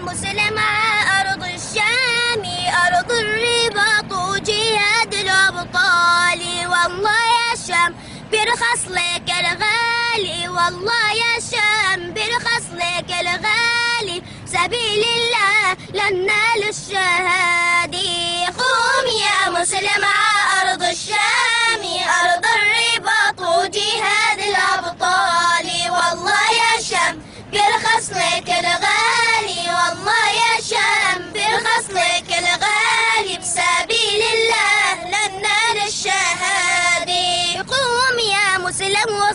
مسلم أرض الشام أرض الرباط وجهاد الأبطال. والله يا شام برخص لك الغالي. والله يا شام برخص لك الغالي. سبيل الله لنا للشهادي قوم يا مسلم أرض الشام.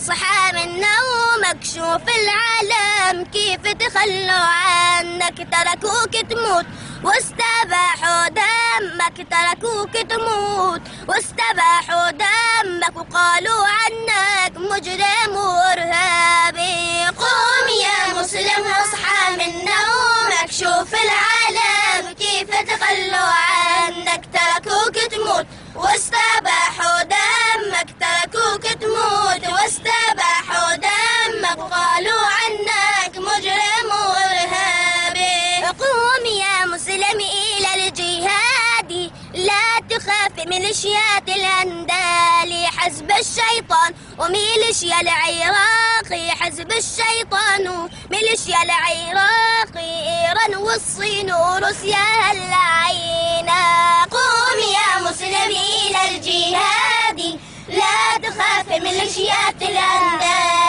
واصحى من نومك شوف العالم كيف تخلوا عنك. تركوك تموت واستباحوا دمك تركوك تموت واستباحوا دمك وقالوا عنك مجرم. دمك وقالوا عنك مجرم وارهابي قوم يا مسلم إلى الجهاد. لا تخاف ميليشيات الأندال. حزب الشيطان وميليشيا العراقي حزب الشيطان وميليشيا العراقي إيران والصين وروسيا اللعينة قوم يا مسلم إلى الجهاد. لا تخاف ميليشيات الأندال.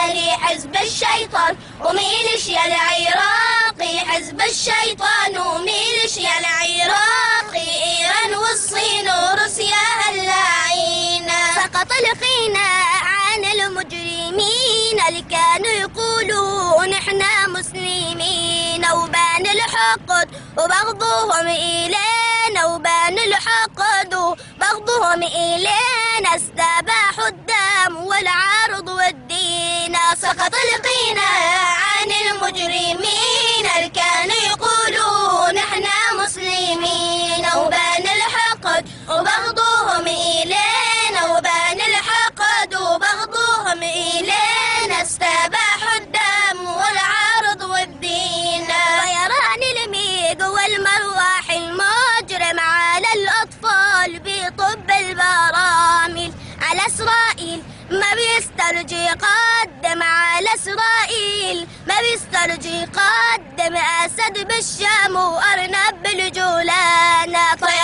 حزب الشيطان وميليشيا العراقي حزب الشيطان وميليشيا العراقي إيران والصين وروسيا اللعينة سقط الخينا عن المجرمين اللي كانوا يقولوا نحن مسلمين. وبان الحقد وبغضهم إلينا وبان الحقد وبغضهم إلينا. استباحوا الدم والعرض والدين سقط القينا عن المجرمين. كانوا يقولوا نحن مسلمين. وبان الحقد وبغضهم إلينا. وبان الحقد وبغضهم إلينا. استباحوا الدم والعرض والدين. طيران الميق والمرواح المجرم على الأطفال بطب البراميل على إسرائيل ما بيسترجي قدم على إسرائيل. ما بيسترجي قدم أسد بالشام وأرنب بالجولان طيران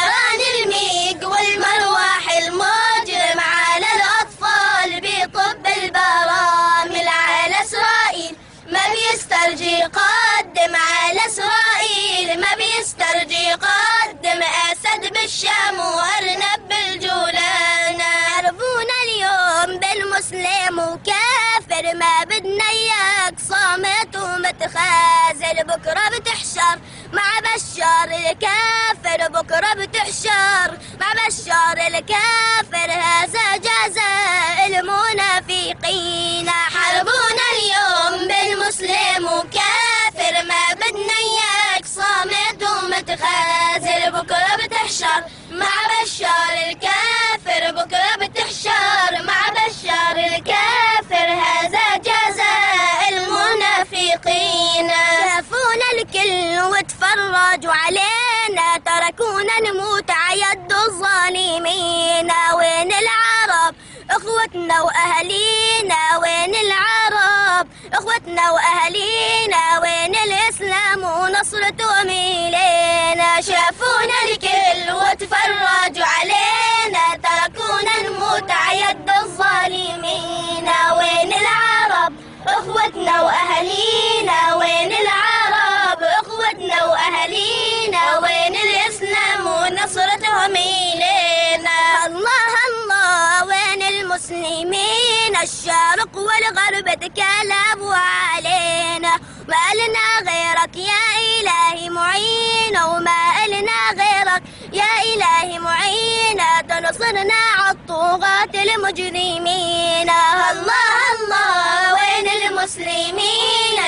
بالمسلم وكافر ما بدنا إياك. صامت ومتخاذل بكرة بتحشر. مع بشار الكافر بكرة بتحشر. مع بشار الكافر هذا جزاء المنافقين. الكل وتفرجوا علينا تركونا نموت عيد الظالمين. وين العرب؟ إخوتنا واهالينا وين العرب؟ إخوتنا واهالينا وين الإسلام؟ ونصرتهم الينا شافونا الكل وتفرجوا علينا تركونا نموت عيد الظالمين. وين العرب؟ إخوتنا واهالينا الشرق والغرب تكلبوا علينا ما لنا غيرك يا إلهي معين وما لنا غيرك يا إلهي معين تنصرنا عالطغاة المجرمين. الله الله وين المسلمين؟